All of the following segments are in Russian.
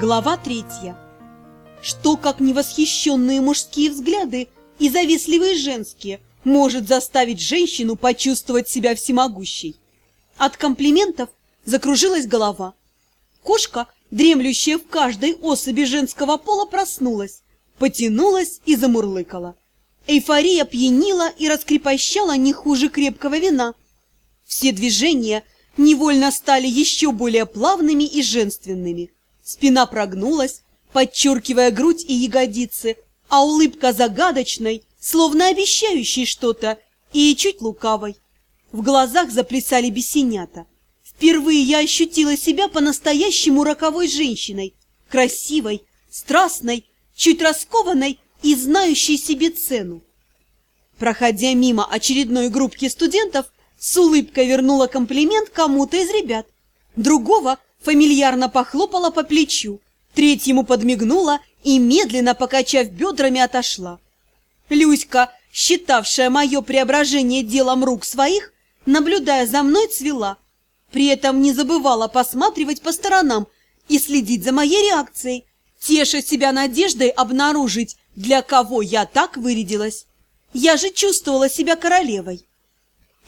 Глава третья. Что, как невосхищенные мужские взгляды и завистливые женские, может заставить женщину почувствовать себя всемогущей? От комплиментов закружилась голова. Кошка, дремлющая в каждой особи женского пола, проснулась, потянулась и замурлыкала. Эйфория пьянила и раскрепощала не хуже крепкого вина. Все движения невольно стали еще более плавными и женственными. Спина прогнулась, подчеркивая грудь и ягодицы, а улыбка загадочной, словно обещающей что-то, и чуть лукавой. В глазах заплясали бесенята. Впервые я ощутила себя по-настоящему роковой женщиной, красивой, страстной, чуть раскованной и знающей себе цену. Проходя мимо очередной группки студентов, с улыбкой вернула комплимент кому-то из ребят. Другого фамильярно похлопала по плечу, третьему подмигнула и, медленно покачав бедрами, отошла. Люська, считавшая мое преображение делом рук своих, наблюдая за мной, цвела. При этом не забывала посматривать по сторонам и следить за моей реакцией, теша себя надеждой обнаружить, для кого я так вырядилась. Я же чувствовала себя королевой.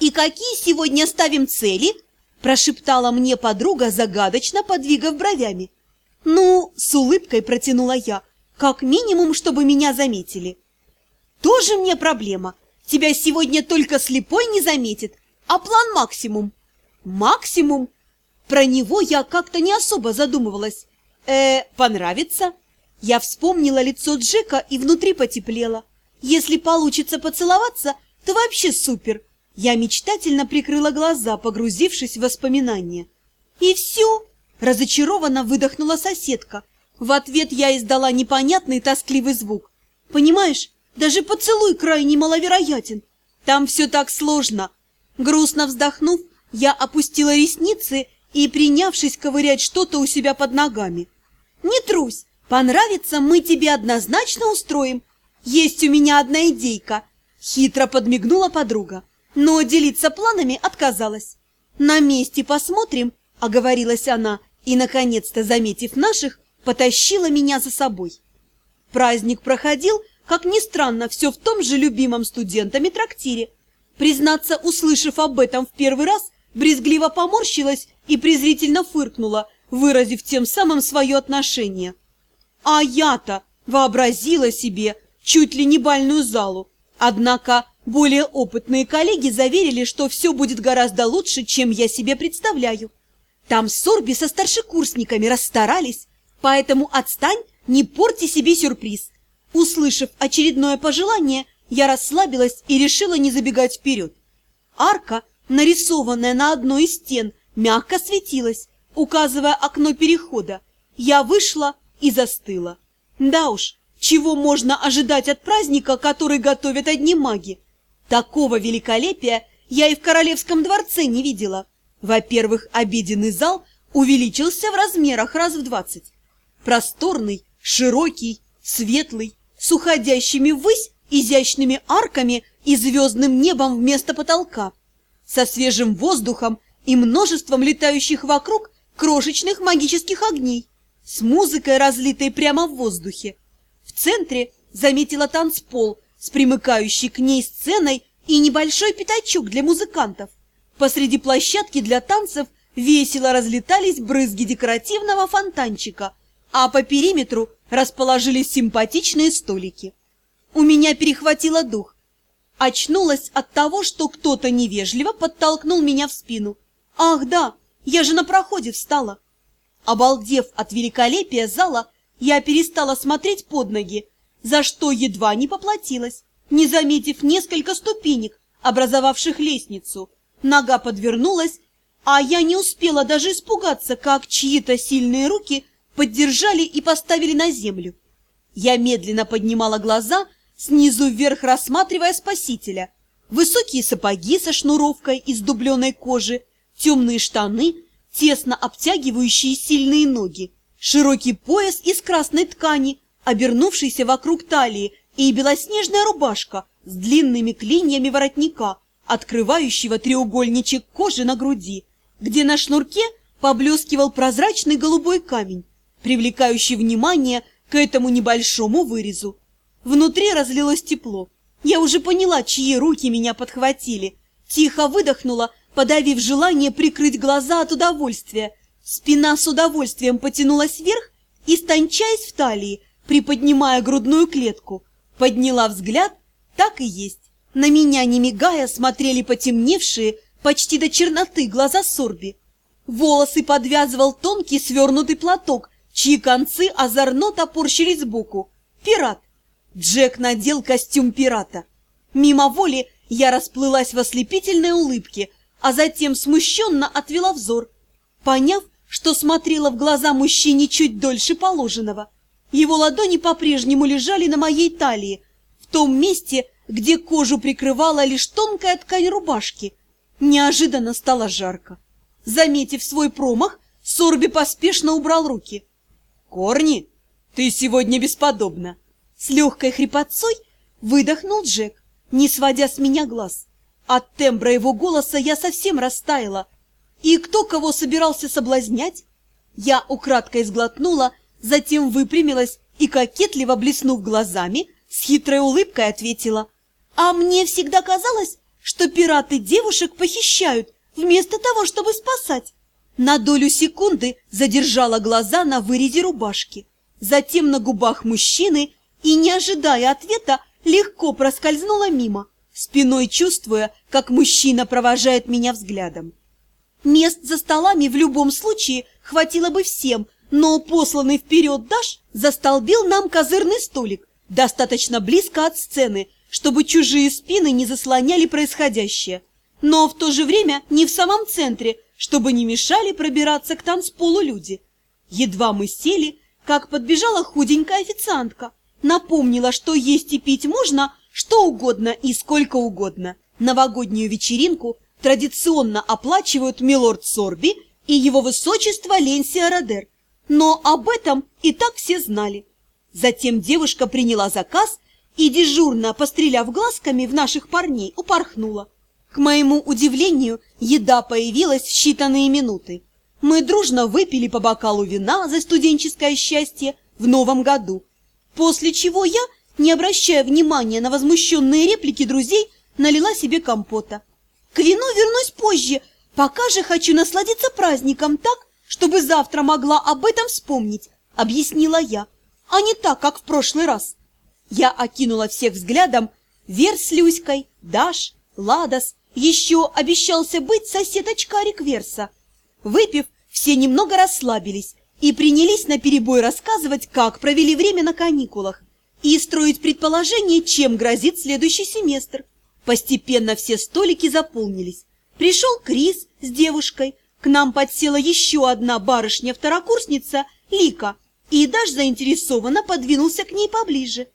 «И какие сегодня ставим цели?» – прошептала мне подруга, загадочно подвигав бровями. «Ну, с улыбкой протянула я, как минимум, чтобы меня заметили». «Тоже мне проблема. Тебя сегодня только слепой не заметит, а план максимум». «Максимум?» Про него я как-то не особо задумывалась. «Э, понравится?» Я вспомнила лицо Джека и внутри потеплело. Если получится поцеловаться, то вообще супер. Я мечтательно прикрыла глаза, погрузившись в воспоминания. И все, разочарованно выдохнула соседка. В ответ я издала непонятный тоскливый звук. Понимаешь, даже поцелуй крайне маловероятен. Там все так сложно. Грустно вздохнув, я опустила ресницы и, принявшись ковырять что-то у себя под ногами. Не трусь, понравится, мы тебе однозначно устроим. Есть у меня одна идейка. Хитро подмигнула подруга, но делиться планами отказалась. На месте посмотрим, оговорилась она и, наконец-то, заметив наших, потащила меня за собой. Праздник проходил, как ни странно, все в том же любимом студентами трактире. Признаться, услышав об этом в первый раз, брезгливо поморщилась и презрительно фыркнула, выразив тем самым свое отношение. А я-то вообразила себе, чуть ли не бальную залу. Однако более опытные коллеги заверили, что все будет гораздо лучше, чем я себе представляю. Там Сорби со старшекурсниками расстарались, поэтому отстань, не порти себе сюрприз. Услышав очередное пожелание, я расслабилась и решила не забегать вперед. Арка, нарисованная на одной из стен, мягко светилась, указывая окно перехода. Я вышла и застыла. Да уж, чего можно ожидать от праздника, который готовят одни маги? Такого великолепия я и в королевском дворце не видела. Во-первых, обеденный зал увеличился в размерах раз в двадцать. Просторный, широкий, светлый, с уходящими ввысь изящными арками и звездным небом вместо потолка, со свежим воздухом и множеством летающих вокруг крошечных магических огней, с музыкой, разлитой прямо в воздухе, в центре заметила танцпол с примыкающей к ней сценой и небольшой пятачок для музыкантов. Посреди площадки для танцев весело разлетались брызги декоративного фонтанчика, а по периметру расположились симпатичные столики. У меня перехватило дух. Очнулась от того, что кто-то невежливо подтолкнул меня в спину. Ах да, я же на проходе встала. Обалдев от великолепия зала, я перестала смотреть под ноги, за что едва не поплатилась, не заметив несколько ступенек, образовавших лестницу. Нога подвернулась, а я не успела даже испугаться, как чьи-то сильные руки поддержали и поставили на землю. Я медленно поднимала глаза, снизу вверх рассматривая спасителя. Высокие сапоги со шнуровкой из дубленой кожи, темные штаны, тесно обтягивающие сильные ноги широкий пояс из красной ткани, обернувшийся вокруг талии, и белоснежная рубашка с длинными клиньями воротника, открывающего треугольничек кожи на груди, где на шнурке поблескивал прозрачный голубой камень. привлекающий внимание к этому небольшому вырезу. Внутри разлилось тепло. Я уже поняла, чьи руки меня подхватили. Тихо выдохнула, подавив желание прикрыть глаза от удовольствия. Спина с удовольствием потянулась вверх, истончаясь в талии, приподнимая грудную клетку. Подняла взгляд, так и есть. На меня, не мигая, смотрели потемневшие, почти до черноты глаза Сорби. Волосы подвязывал тонкий свернутый платок, чьи концы озорно топорщились сбоку. Пират. Джек надел костюм пирата. Мимо воли я расплылась в ослепительной улыбке, а затем смущенно отвела взор, поняв, что смотрела в глаза мужчине чуть дольше положенного. Его ладони по-прежнему лежали на моей талии, в том месте, где кожу прикрывала лишь тонкая ткань рубашки. Неожиданно стало жарко. Заметив свой промах, Сорби поспешно убрал руки. «Корни, ты сегодня бесподобна!» С легкой хрипотцой выдохнул Джек, не сводя с меня глаз. От тембра его голоса я совсем растаяла. И кто кого собирался соблазнять? Я украдкой сглотнула, затем выпрямилась и, кокетливо блеснув глазами, с хитрой улыбкой ответила. «А мне всегда казалось, что пираты девушек похищают, вместо того, чтобы спасать». На долю секунды задержала глаза на вырезе рубашки, затем на губах мужчины и, не ожидая ответа, легко проскользнула мимо, спиной чувствуя, как мужчина провожает меня взглядом. Мест за столами в любом случае хватило бы всем, но посланный вперед Даш застолбил нам козырный столик, достаточно близко от сцены, чтобы чужие спины не заслоняли происходящее, но в то же время не в самом центре, чтобы не мешали пробираться к танцполу люди. Едва мы сели, как подбежала худенькая официантка, напомнила, что есть и пить можно что угодно и сколько угодно. Новогоднюю вечеринку традиционно оплачивают милорд Сорби и его высочество Ленсия Родер, но об этом и так все знали. Затем девушка приняла заказ и, дежурно постреляв глазками в наших парней, упорхнула. К моему удивлению, еда появилась в считанные минуты. Мы дружно выпили по бокалу вина за студенческое счастье в новом году, после чего я, не обращая внимания на возмущенные реплики друзей, налила себе компота. К вину вернусь позже, пока же хочу насладиться праздником так, чтобы завтра могла об этом вспомнить, объяснила я, а не так, как в прошлый раз. Я окинула всех взглядом, Вер с Люськой, Даш, Ладос, еще обещался быть сосед очкарик Верса. Выпив, все немного расслабились и принялись наперебой рассказывать, как провели время на каникулах, и строить предположение, чем грозит следующий семестр. Постепенно все столики заполнились. Пришел Крис с девушкой, к нам подсела еще одна барышня-второкурсница, Лика, и даже заинтересованно подвинулся к ней поближе.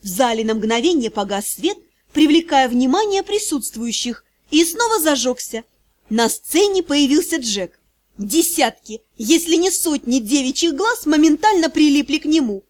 В зале на мгновение погас свет, привлекая внимание присутствующих, и снова зажегся. На сцене появился Джек. Десятки, если не сотни девичьих глаз моментально прилипли к нему.